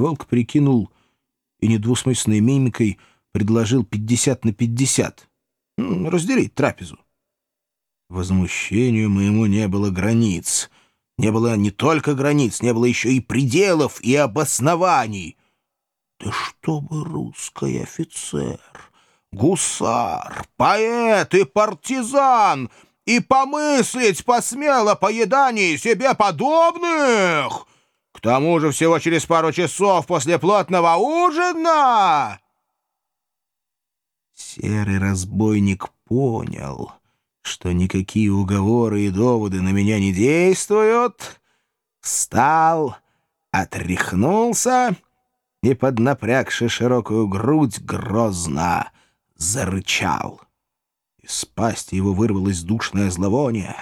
Волк прикинул и недвусмысленной мимикой предложил пятьдесят на пятьдесят. Разделить трапезу. Возмущению моему не было границ. Не было не только границ, не было еще и пределов и обоснований. Да чтобы русский офицер, гусар, поэт и партизан и помыслить посмел о поедании себе подобных! Тому же всего через пару часов после плотного ужина...» Серый разбойник понял, что никакие уговоры и доводы на меня не действуют, встал, отряхнулся и, поднапрягши широкую грудь, грозно зарычал. Из пасти его вырвалось душное зловоние,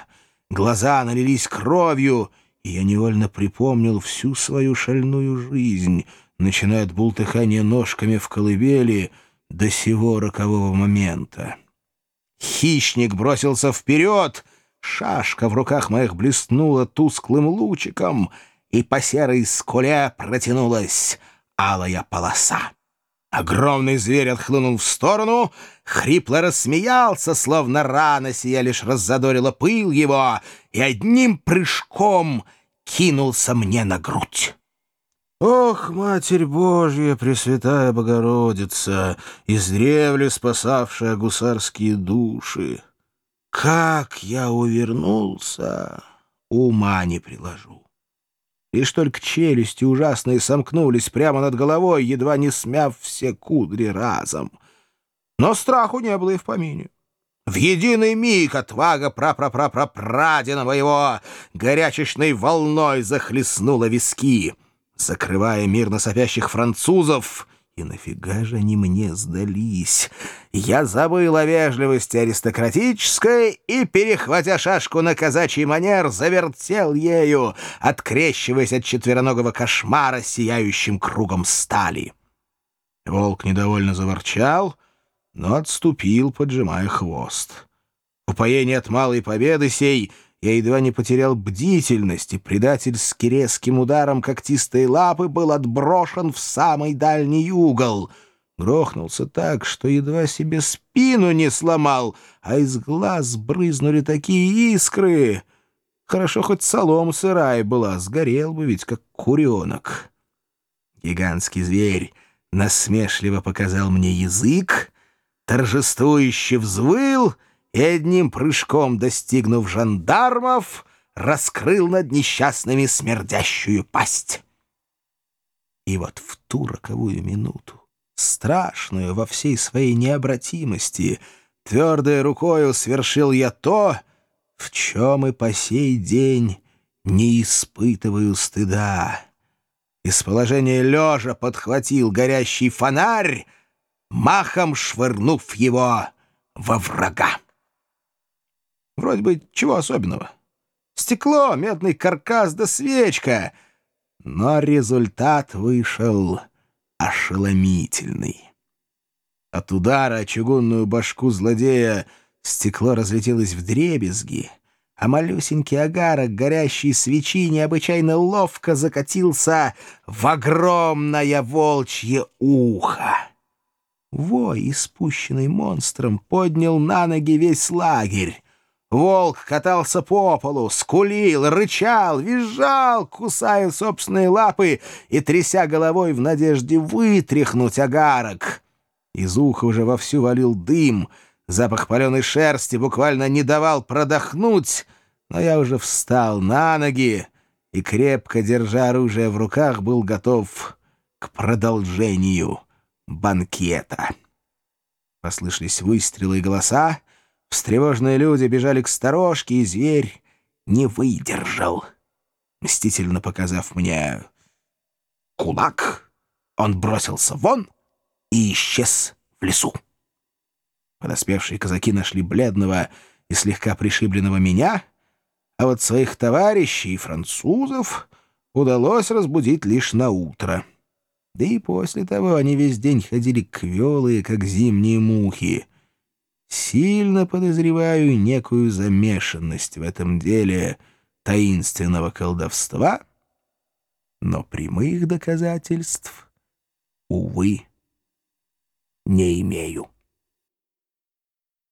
глаза налились кровью, и я невольно припомнил всю свою шальную жизнь, начиная от бултыхания ножками в колыбели до сего рокового момента. Хищник бросился вперед, шашка в руках моих блеснула тусклым лучиком, и по серой скуле протянулась алая полоса. Огромный зверь отхлынул в сторону, хрипло рассмеялся, словно рана сия лишь раззадорила пыл его, и одним прыжком кинулся мне на грудь. Ох, Матерь Божья, Пресвятая Богородица, издревле спасавшая гусарские души! Как я увернулся, ума не приложу. Лишь только челюсти ужасные сомкнулись прямо над головой, едва не смяв все кудри разом. Но страху не было и в помине. В единый миг отвага прапрапрапрапрадина моего горячечной волной захлестнула виски, закрывая мирно сопящих французов — и нафига же они мне сдались? Я забыл о вежливости аристократической и, перехватя шашку на казачий манер, завертел ею, открещиваясь от четвероногого кошмара сияющим кругом стали. Волк недовольно заворчал, но отступил, поджимая хвост. Упоение от малой победы сей — я едва не потерял бдительность, и предательски резким ударом когтистой лапы был отброшен в самый дальний угол. Грохнулся так, что едва себе спину не сломал, а из глаз брызнули такие искры. Хорошо, хоть солома сырая была, сгорел бы ведь, как куренок. Гигантский зверь насмешливо показал мне язык, торжествующе взвыл — и одним прыжком, достигнув жандармов, раскрыл над несчастными смердящую пасть. И вот в ту роковую минуту, страшную во всей своей необратимости, твердой рукою свершил я то, в чем и по сей день не испытываю стыда. Из положения лежа подхватил горящий фонарь, махом швырнув его во врага. Вроде бы чего особенного. Стекло, медный каркас да свечка. Но результат вышел ошеломительный. От удара о чугунную башку злодея стекло разлетелось в дребезги, а малюсенький агарок горящей свечи необычайно ловко закатился в огромное волчье ухо. Вой, испущенный монстром, поднял на ноги весь лагерь. Волк катался по полу, скулил, рычал, визжал, кусая собственные лапы и тряся головой в надежде вытряхнуть агарок. Из уха уже вовсю валил дым, запах паленой шерсти буквально не давал продохнуть, но я уже встал на ноги и, крепко держа оружие в руках, был готов к продолжению банкета. Послышались выстрелы и голоса, Встревоженные люди бежали к сторожке, и зверь не выдержал. Мстительно показав мне кулак, он бросился вон и исчез в лесу. Подоспевшие казаки нашли бледного и слегка пришибленного меня, а вот своих товарищей, французов, удалось разбудить лишь на утро. Да и после того они весь день ходили квелые, как зимние мухи. Сильно подозреваю некую замешанность в этом деле таинственного колдовства но прямых доказательств, увы, не имею.